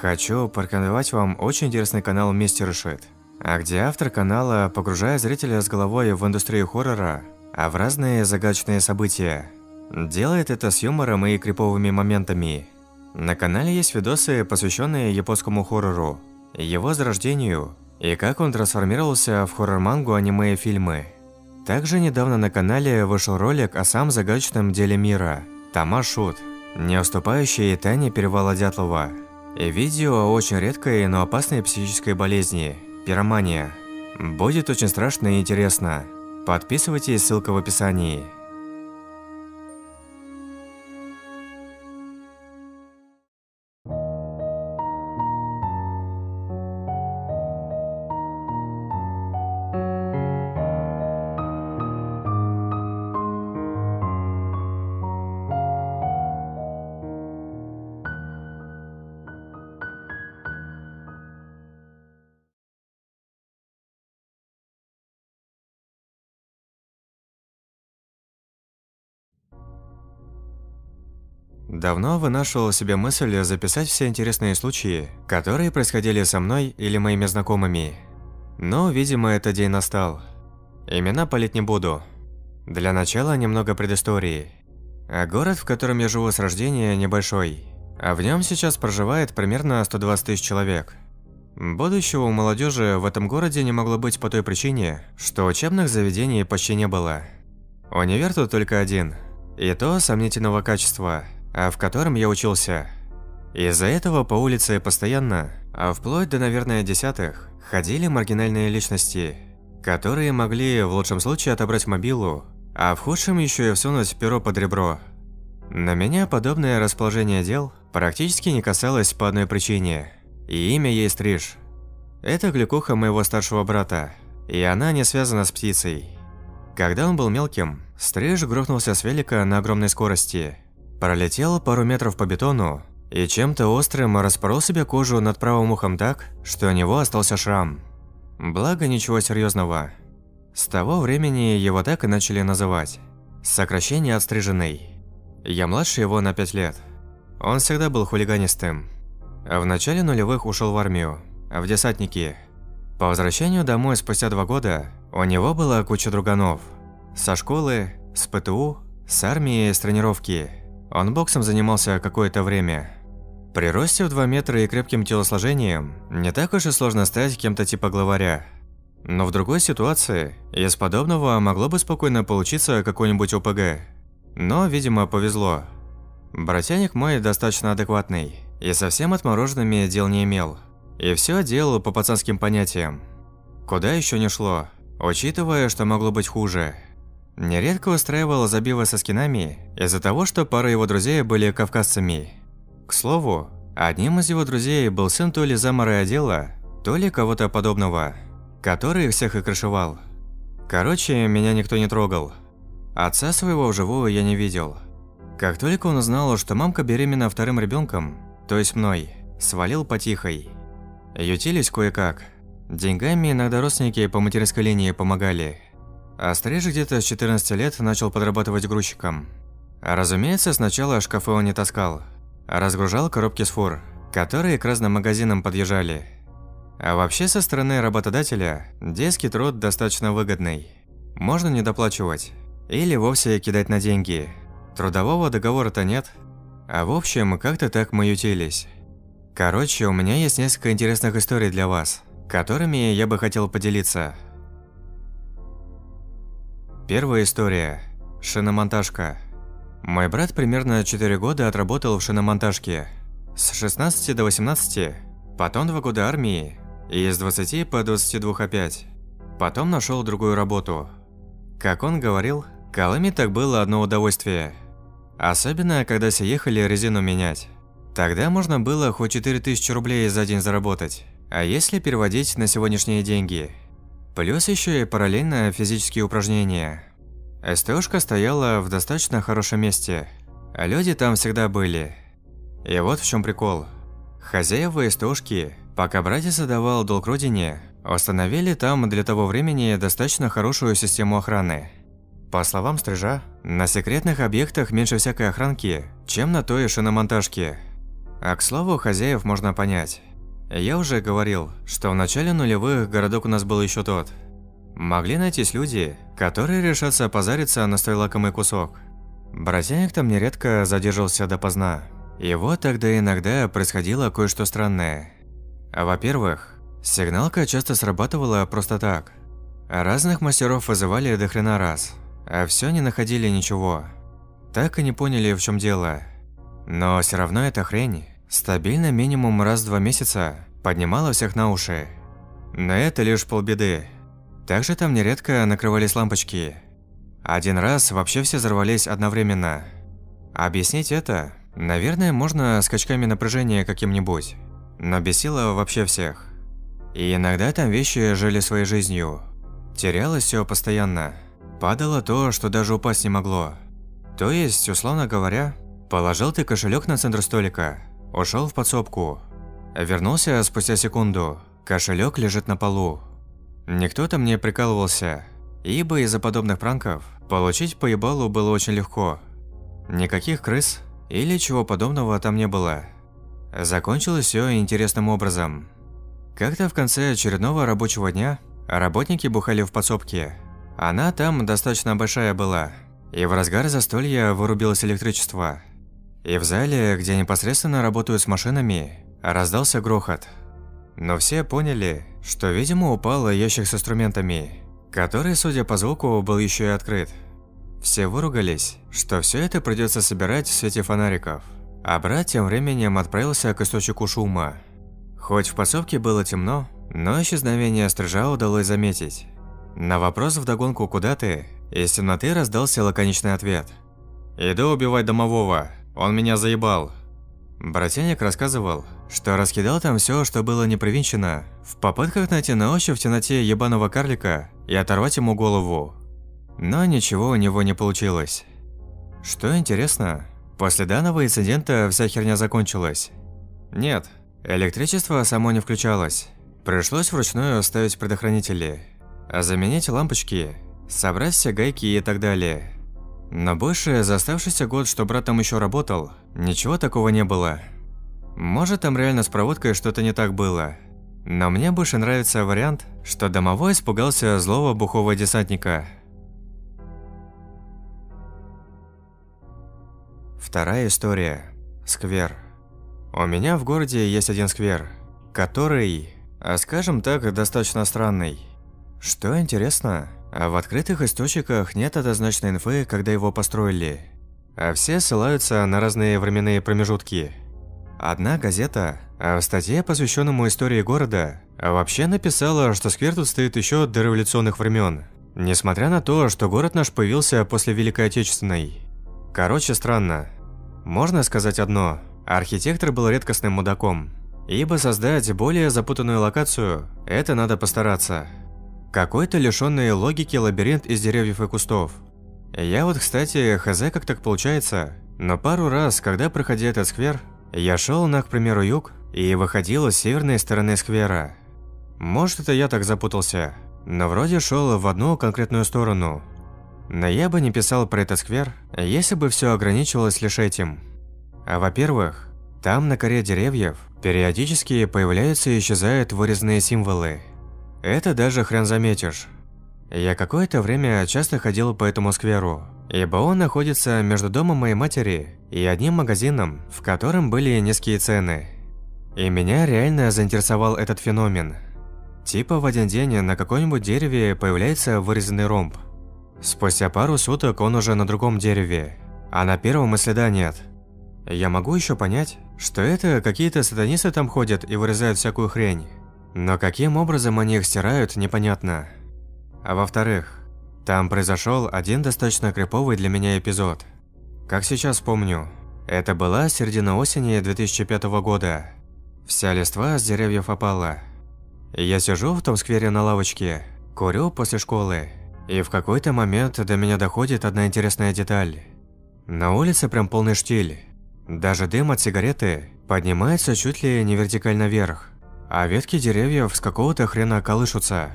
Хочу порекомендовать вам очень интересный канал Мистер Шит, а где автор канала погружает зрителя с головой в индустрию хоррора, а в разные загадочные события. Делает это с юмором и криповыми моментами. На канале есть видосы, посвященные японскому хоррору, его зарождению и как он трансформировался в хоррор-мангу, аниме и фильмы. Также недавно на канале вышел ролик о самом загадочном деле мира – Тома Шут, не уступающий Тане Перевала Дятлова. Видео о очень редкой, но опасной психической болезни – пиромания. Будет очень страшно и интересно. Подписывайтесь, ссылка в описании. Давно вынашивал себе мысль записать все интересные случаи, которые происходили со мной или моими знакомыми. Но, видимо, этот день настал. Имена палить не буду. Для начала немного предыстории. А город, в котором я живу с рождения, небольшой. А в нем сейчас проживает примерно 120 тысяч человек. Будущего у молодежи в этом городе не могло быть по той причине, что учебных заведений почти не было. Универ тут только один. И то сомнительного качества – в котором я учился. Из-за этого по улице постоянно, а вплоть до, наверное, десятых, ходили маргинальные личности, которые могли в лучшем случае отобрать мобилу, а в худшем еще и всунуть перо под ребро. На меня подобное расположение дел практически не касалось по одной причине, и имя ей Стриж. Это гликуха моего старшего брата, и она не связана с птицей. Когда он был мелким, Стриж грохнулся с велика на огромной скорости – Пролетел пару метров по бетону и чем-то острым распорол себе кожу над правым ухом так, что у него остался шрам. Благо, ничего серьезного. С того времени его так и начали называть. Сокращение отстриженный. Я младше его на 5 лет. Он всегда был хулиганистым. В начале нулевых ушел в армию, в десантники. По возвращению домой спустя два года у него была куча друганов. Со школы, с ПТУ, с армии, с тренировки – он боксом занимался какое-то время. При росте в 2 метра и крепким телосложением не так уж и сложно стать кем-то типа главаря. Но в другой ситуации из подобного могло бы спокойно получиться какой-нибудь ОПГ. Но, видимо, повезло. Братяник мой достаточно адекватный и совсем отмороженными дел не имел. И все делал по пацанским понятиям. Куда еще не шло, учитывая, что могло быть хуже – Нередко устраивал забивы со скинами из-за того, что пара его друзей были кавказцами. К слову, одним из его друзей был сын то ли замара отдела, то ли кого-то подобного, который всех и крышевал. Короче, меня никто не трогал. Отца своего вживую я не видел. Как только он узнал, что мамка беременна вторым ребенком, то есть мной, свалил потихой. Ютились кое-как. Деньгами иногда родственники по материнской линии помогали – а Стриж где-то с 14 лет начал подрабатывать грузчиком. Разумеется, сначала шкафы он не таскал, разгружал коробки с фур, которые к разным магазинам подъезжали. А вообще со стороны работодателя детский труд достаточно выгодный. Можно не доплачивать или вовсе кидать на деньги. Трудового договора-то нет. А в общем, как-то так мы ютились. Короче, у меня есть несколько интересных историй для вас, которыми я бы хотел поделиться. Первая история. Шиномонтажка. Мой брат примерно 4 года отработал в шиномонтажке. С 16 до 18, потом 2 года армии и с 20 по 22 опять. Потом нашел другую работу. Как он говорил, Колыме так было одно удовольствие. Особенно, когда все ехали резину менять. Тогда можно было хоть 4000 рублей за день заработать. А если переводить на сегодняшние деньги – Плюс еще и параллельно физические упражнения. СТОшка стояла в достаточно хорошем месте, а люди там всегда были. И вот в чем прикол. Хозяева СТОшки, пока братец отдавал долг родине, установили там для того времени достаточно хорошую систему охраны. По словам стрижа, на секретных объектах меньше всякой охранки, чем на той шиномонтажке. А к слову, хозяев можно понять. Я уже говорил, что в начале нулевых городок у нас был еще тот. Могли найтись люди, которые решатся позариться на столь лакомый кусок. Братяник там нередко задерживался допоздна. И вот тогда иногда происходило кое-что странное. Во-первых, сигналка часто срабатывала просто так. Разных мастеров вызывали до хрена раз, а все не находили ничего. Так и не поняли, в чем дело. Но все равно эта хрень стабильно минимум раз в два месяца поднимала всех на уши. Но это лишь полбеды. Также там нередко накрывались лампочки. Один раз вообще все взорвались одновременно. Объяснить это, наверное, можно скачками напряжения каким-нибудь. Но бесило вообще всех. И иногда там вещи жили своей жизнью. Терялось все постоянно. Падало то, что даже упасть не могло. То есть, условно говоря, положил ты кошелек на центр столика, ушел в подсобку, вернулся спустя секунду, кошелек лежит на полу. Никто там не прикалывался, ибо из-за подобных пранков получить поебалу было очень легко. Никаких крыс или чего подобного там не было. Закончилось все интересным образом. Как-то в конце очередного рабочего дня работники бухали в подсобке. Она там достаточно большая была, и в разгар застолья вырубилось электричество. И в зале, где непосредственно работают с машинами, раздался грохот. Но все поняли, что, видимо, упал ящик с инструментами, который, судя по звуку, был еще и открыт. Все выругались, что все это придется собирать в свете фонариков. А брат тем временем отправился к источнику шума. Хоть в подсобке было темно, но исчезновение стрижа удалось заметить. На вопрос вдогонку «Куда ты?» из темноты раздался лаконичный ответ. «Иду убивать домового, он меня заебал». Братяник рассказывал, что раскидал там все, что было не привинчено, в попытках найти на ощупь в темноте ебаного карлика и оторвать ему голову. Но ничего у него не получилось. Что интересно, после данного инцидента вся херня закончилась. Нет, электричество само не включалось. Пришлось вручную ставить предохранители, заменить лампочки, собрать все гайки и так далее. Но больше за оставшийся год, что брат там еще работал, ничего такого не было. Может, там реально с проводкой что-то не так было. Но мне больше нравится вариант, что домовой испугался злого бухого десантника. Вторая история. Сквер. У меня в городе есть один сквер, который, а скажем так, достаточно странный. Что интересно, а в открытых источниках нет однозначной инфы, когда его построили. А все ссылаются на разные временные промежутки. Одна газета в статье, посвященному истории города, вообще написала, что сквер тут стоит еще до революционных времен, несмотря на то, что город наш появился после Великой Отечественной. Короче, странно. Можно сказать одно – архитектор был редкостным мудаком, ибо создать более запутанную локацию – это надо постараться – какой-то лишённый логики лабиринт из деревьев и кустов. Я вот, кстати, хз как так получается, но пару раз, когда проходя этот сквер, я шел на, к примеру, юг и выходил с северной стороны сквера. Может, это я так запутался, но вроде шел в одну конкретную сторону. Но я бы не писал про этот сквер, если бы все ограничивалось лишь этим. А во-первых, там на коре деревьев периодически появляются и исчезают вырезанные символы – это даже хрен заметишь. Я какое-то время часто ходил по этому скверу, ибо он находится между домом моей матери и одним магазином, в котором были низкие цены. И меня реально заинтересовал этот феномен. Типа в один день на каком-нибудь дереве появляется вырезанный ромб. Спустя пару суток он уже на другом дереве, а на первом и следа нет. Я могу еще понять, что это какие-то сатанисты там ходят и вырезают всякую хрень. Но каким образом они их стирают, непонятно. А во-вторых, там произошел один достаточно криповый для меня эпизод. Как сейчас помню, это была середина осени 2005 года. Вся листва с деревьев опала. Я сижу в том сквере на лавочке, курю после школы. И в какой-то момент до меня доходит одна интересная деталь. На улице прям полный штиль. Даже дым от сигареты поднимается чуть ли не вертикально вверх а ветки деревьев с какого-то хрена колышутся.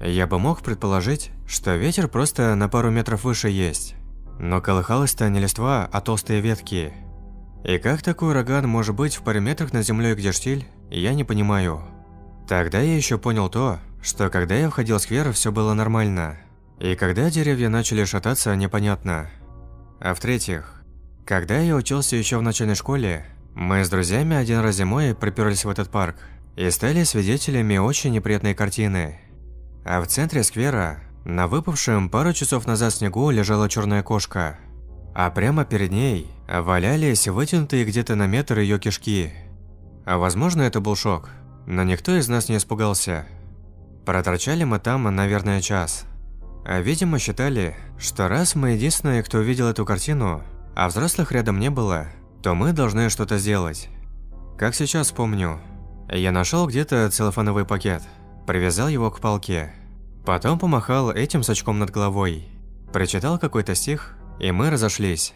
Я бы мог предположить, что ветер просто на пару метров выше есть. Но колыхалась-то не листва, а толстые ветки. И как такой ураган может быть в паре метрах над землей, где штиль, я не понимаю. Тогда я еще понял то, что когда я входил в сквер, все было нормально. И когда деревья начали шататься, непонятно. А в-третьих, когда я учился еще в начальной школе, мы с друзьями один раз зимой приперлись в этот парк и стали свидетелями очень неприятной картины. А в центре сквера, на выпавшем пару часов назад снегу, лежала черная кошка. А прямо перед ней валялись вытянутые где-то на метр ее кишки. А возможно, это был шок, но никто из нас не испугался. Проторчали мы там, наверное, час. А видимо считали, что раз мы единственные, кто увидел эту картину, а взрослых рядом не было, то мы должны что-то сделать. Как сейчас помню, я нашел где-то целлофановый пакет, привязал его к палке, потом помахал этим с очком над головой, прочитал какой-то стих, и мы разошлись.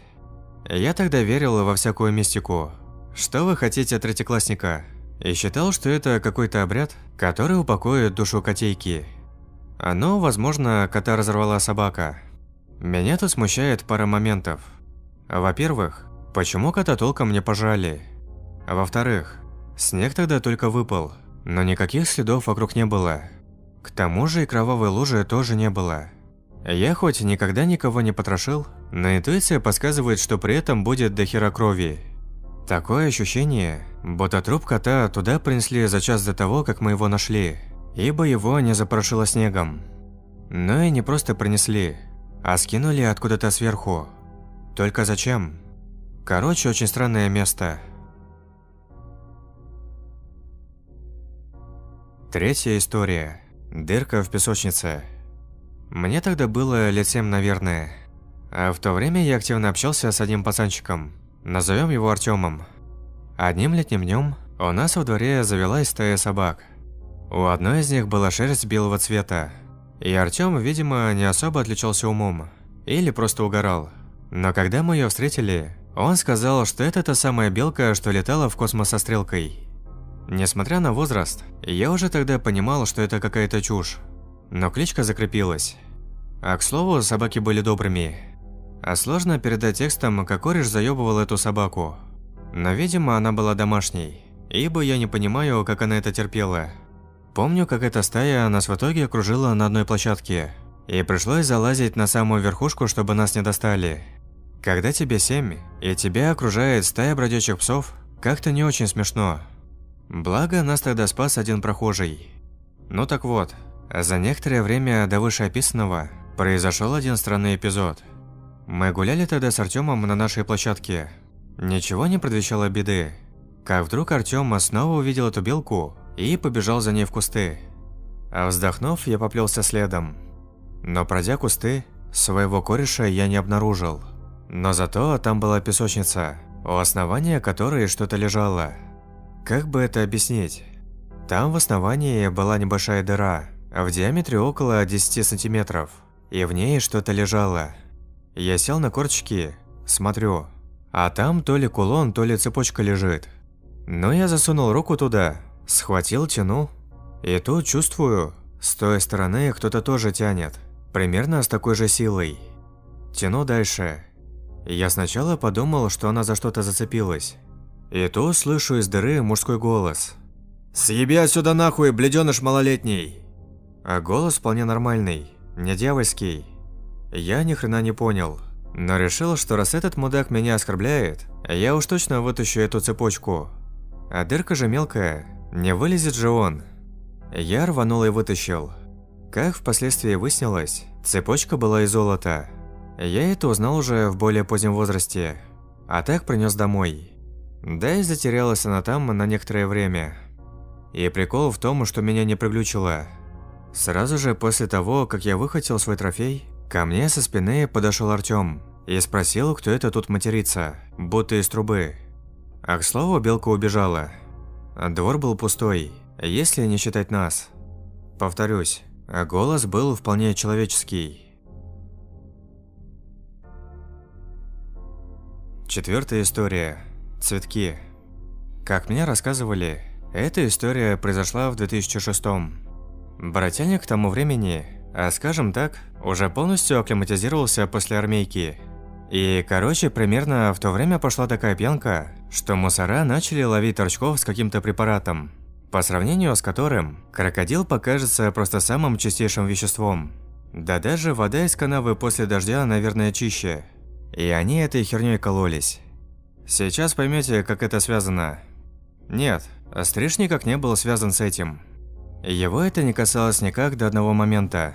Я тогда верил во всякую мистику. Что вы хотите от третьеклассника? И считал, что это какой-то обряд, который упокоит душу котейки. Но, возможно, кота разорвала собака. Меня тут смущает пара моментов. Во-первых, почему кота толком не пожали? Во-вторых, снег тогда только выпал, но никаких следов вокруг не было. К тому же и кровавой лужи тоже не было. Я хоть никогда никого не потрошил, но интуиция подсказывает, что при этом будет дохера крови. Такое ощущение, будто труп кота туда принесли за час до того, как мы его нашли, ибо его не запорошило снегом. Но и не просто принесли, а скинули откуда-то сверху. Только зачем? Короче, очень странное место. Третья история. Дырка в песочнице. Мне тогда было лет семь, наверное. А в то время я активно общался с одним пацанчиком. Назовем его Артемом. Одним летним днем у нас во дворе завелась стая собак. У одной из них была шерсть белого цвета. И Артем, видимо, не особо отличался умом. Или просто угорал. Но когда мы ее встретили, он сказал, что это та самая белка, что летала в космос со стрелкой. Несмотря на возраст, я уже тогда понимал, что это какая-то чушь но кличка закрепилась. А к слову, собаки были добрыми. А сложно передать текстом, как кореш заёбывал эту собаку. Но, видимо, она была домашней, ибо я не понимаю, как она это терпела. Помню, как эта стая нас в итоге окружила на одной площадке, и пришлось залазить на самую верхушку, чтобы нас не достали. Когда тебе семь, и тебя окружает стая бродячих псов, как-то не очень смешно. Благо, нас тогда спас один прохожий. Ну так вот, за некоторое время до вышеописанного произошел один странный эпизод. Мы гуляли тогда с Артемом на нашей площадке. Ничего не предвещало беды. Как вдруг Артем снова увидел эту белку и побежал за ней в кусты. А вздохнув, я поплелся следом. Но пройдя кусты, своего кореша я не обнаружил. Но зато там была песочница, у основания которой что-то лежало. Как бы это объяснить? Там в основании была небольшая дыра, в диаметре около 10 сантиметров, и в ней что-то лежало. Я сел на корточки, смотрю, а там то ли кулон, то ли цепочка лежит. Но я засунул руку туда, схватил, тяну, и тут чувствую, с той стороны кто-то тоже тянет, примерно с такой же силой. Тяну дальше. Я сначала подумал, что она за что-то зацепилась. И тут слышу из дыры мужской голос. «Съеби отсюда нахуй, бледёныш малолетний!» А голос вполне нормальный, не дьявольский. Я ни хрена не понял, но решил, что раз этот мудак меня оскорбляет, я уж точно вытащу эту цепочку. А дырка же мелкая, не вылезет же он. Я рванул и вытащил. Как впоследствии выяснилось, цепочка была из золота. Я это узнал уже в более позднем возрасте, а так принес домой. Да и затерялась она там на некоторое время. И прикол в том, что меня не приглючило – Сразу же после того, как я выхватил свой трофей, ко мне со спины подошел Артём и спросил, кто это тут матерится, будто из трубы. А к слову, белка убежала. Двор был пустой, если не считать нас. Повторюсь, голос был вполне человеческий. Четвертая история. Цветки. Как мне рассказывали, эта история произошла в 2006 году. Брательник к тому времени, а скажем так, уже полностью акклиматизировался после армейки. И, короче, примерно в то время пошла такая пьянка, что мусора начали ловить торчков с каким-то препаратом, по сравнению с которым крокодил покажется просто самым чистейшим веществом. Да даже вода из канавы после дождя, наверное, чище. И они этой херней кололись. Сейчас поймете, как это связано. Нет, Стриж никак не был связан с этим. Его это не касалось никак до одного момента.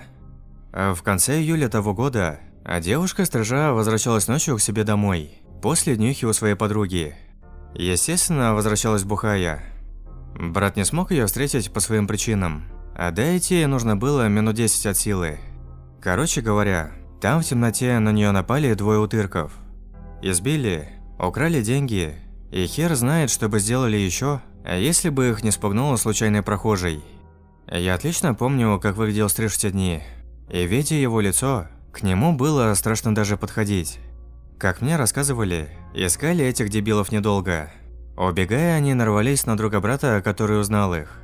В конце июля того года девушка-стрижа возвращалась ночью к себе домой, после днюхи у своей подруги. Естественно, возвращалась бухая. Брат не смог ее встретить по своим причинам, а дойти нужно было минут 10 от силы. Короче говоря, там в темноте на нее напали двое утырков. Избили, украли деньги, и хер знает, что бы сделали еще, если бы их не спугнул случайный прохожий. Я отлично помню, как выглядел Стриж в те дни, и видя его лицо, к нему было страшно даже подходить. Как мне рассказывали, искали этих дебилов недолго. Убегая, они нарвались на друга брата, который узнал их.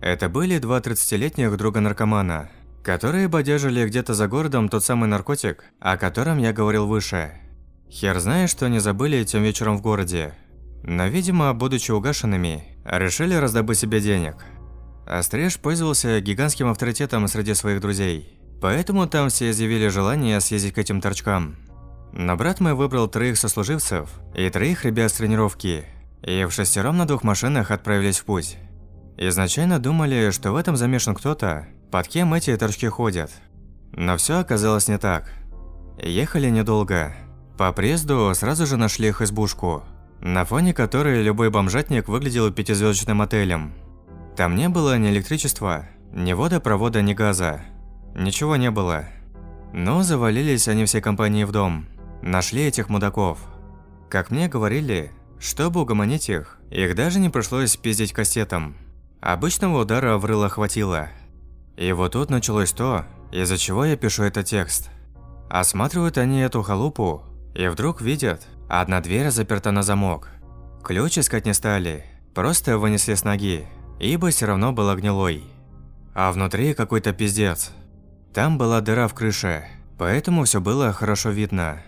Это были два 30-летних друга-наркомана – которые бодяжили где-то за городом тот самый наркотик, о котором я говорил выше. Хер знает, что они забыли тем вечером в городе. Но, видимо, будучи угашенными, решили раздобыть себе денег. Остриж пользовался гигантским авторитетом среди своих друзей. Поэтому там все изъявили желание съездить к этим торчкам. Но брат мой выбрал троих сослуживцев и троих ребят с тренировки. И в шестером на двух машинах отправились в путь. Изначально думали, что в этом замешан кто-то, под кем эти торчки ходят. Но все оказалось не так. Ехали недолго. По приезду сразу же нашли их избушку, на фоне которой любой бомжатник выглядел пятизвездочным отелем. Там не было ни электричества, ни водопровода, ни газа. Ничего не было. Но завалились они всей компанией в дом. Нашли этих мудаков. Как мне говорили, чтобы угомонить их, их даже не пришлось пиздить кастетом. Обычного удара в рыло хватило – и вот тут началось то, из-за чего я пишу этот текст. Осматривают они эту халупу, и вдруг видят, одна дверь заперта на замок. Ключ искать не стали, просто вынесли с ноги, ибо все равно была гнилой. А внутри какой-то пиздец. Там была дыра в крыше, поэтому все было хорошо видно.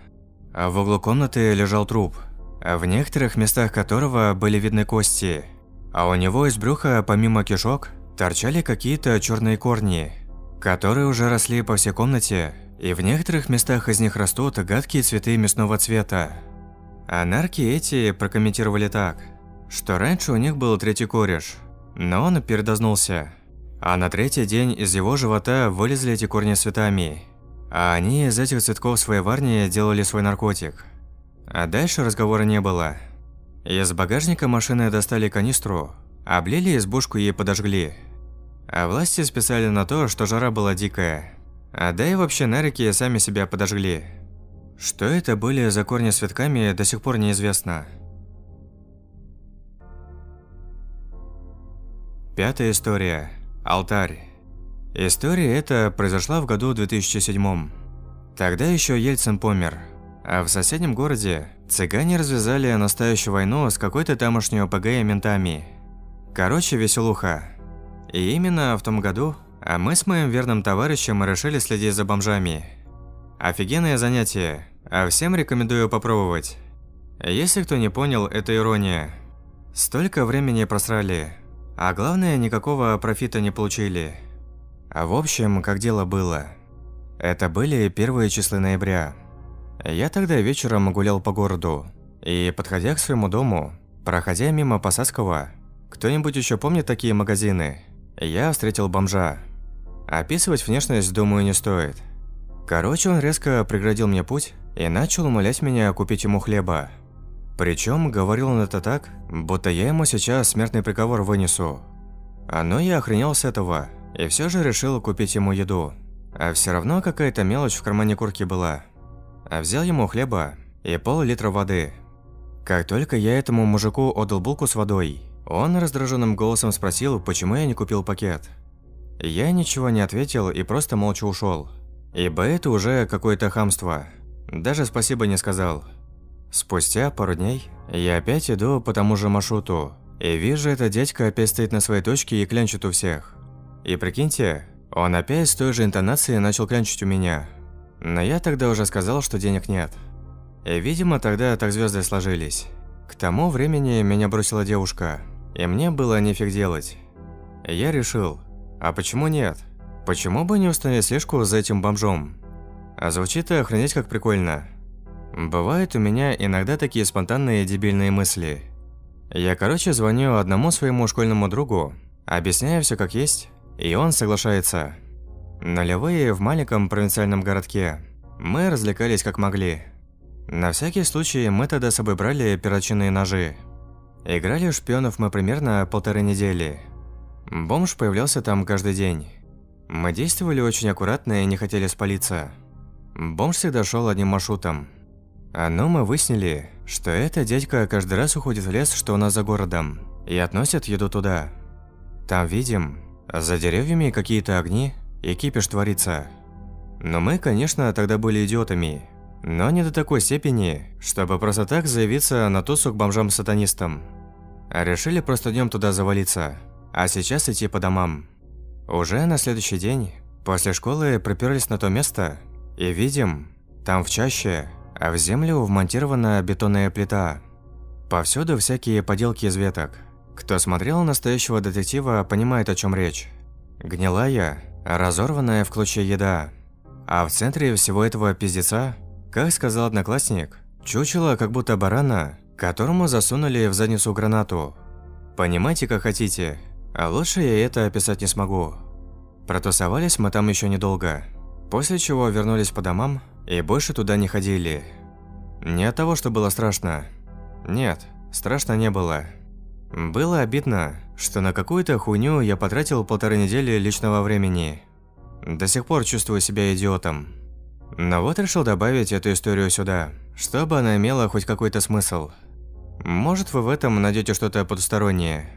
А в углу комнаты лежал труп, в некоторых местах которого были видны кости. А у него из брюха, помимо кишок, торчали какие-то черные корни, которые уже росли по всей комнате, и в некоторых местах из них растут гадкие цветы мясного цвета. Анарки эти прокомментировали так, что раньше у них был третий кореш, но он передознулся. А на третий день из его живота вылезли эти корни с цветами. А они из этих цветков своей варни делали свой наркотик. А дальше разговора не было. Из багажника машины достали канистру, облили избушку и подожгли. А власти списали на то, что жара была дикая. А да и вообще нарики сами себя подожгли. Что это были за корни с цветками, до сих пор неизвестно. Пятая история. Алтарь. История эта произошла в году 2007. Тогда еще Ельцин помер. А в соседнем городе цыгане развязали настоящую войну с какой-то тамошней ОПГ и ментами. Короче, веселуха. И именно в том году а мы с моим верным товарищем решили следить за бомжами. Офигенное занятие, а всем рекомендую попробовать. Если кто не понял, это ирония. Столько времени просрали, а главное, никакого профита не получили. А в общем, как дело было. Это были первые числа ноября. Я тогда вечером гулял по городу, и, подходя к своему дому, проходя мимо Посадского, кто-нибудь еще помнит такие магазины? Я встретил бомжа. Описывать внешность, думаю, не стоит. Короче, он резко преградил мне путь и начал умолять меня купить ему хлеба. Причем говорил он это так, будто я ему сейчас смертный приговор вынесу. А но я охренел с этого и все же решил купить ему еду. А все равно какая-то мелочь в кармане куртки была. А взял ему хлеба и пол-литра воды. Как только я этому мужику отдал булку с водой, он раздраженным голосом спросил, почему я не купил пакет. Я ничего не ответил и просто молча ушел. Ибо это уже какое-то хамство. Даже спасибо не сказал. Спустя пару дней я опять иду по тому же маршруту. И вижу, этот дядька опять стоит на своей точке и клянчит у всех. И прикиньте, он опять с той же интонацией начал клянчить у меня. Но я тогда уже сказал, что денег нет. И, видимо, тогда так звезды сложились. К тому времени меня бросила девушка, и мне было нефиг делать. Я решил, а почему нет? Почему бы не установить слежку за этим бомжом? А звучит охренеть как прикольно. Бывают у меня иногда такие спонтанные дебильные мысли. Я, короче, звоню одному своему школьному другу, объясняю все как есть, и он соглашается. Нулевые в маленьком провинциальном городке. Мы развлекались как могли. На всякий случай мы тогда с собой брали перочинные ножи. Играли в шпионов мы примерно полторы недели. Бомж появлялся там каждый день. Мы действовали очень аккуратно и не хотели спалиться. Бомж всегда шел одним маршрутом. А но мы выяснили, что этот дядька каждый раз уходит в лес, что у нас за городом, и относит еду туда. Там видим, за деревьями какие-то огни и кипиш творится. Но мы, конечно, тогда были идиотами, но не до такой степени, чтобы просто так заявиться на тусу к бомжам-сатанистам. Решили просто днем туда завалиться а сейчас идти по домам. Уже на следующий день, после школы, проперлись на то место и видим, там в чаще, а в землю вмонтирована бетонная плита. Повсюду всякие поделки из веток. Кто смотрел настоящего детектива, понимает, о чем речь. Гнилая, разорванная в клочья еда. А в центре всего этого пиздеца, как сказал одноклассник, чучело как будто барана, которому засунули в задницу гранату. Понимаете, как хотите, а лучше я это описать не смогу. Протусовались мы там еще недолго, после чего вернулись по домам и больше туда не ходили. Не от того, что было страшно. Нет, страшно не было. Было обидно, что на какую-то хуйню я потратил полторы недели личного времени. До сих пор чувствую себя идиотом. Но вот решил добавить эту историю сюда, чтобы она имела хоть какой-то смысл. Может, вы в этом найдете что-то потустороннее.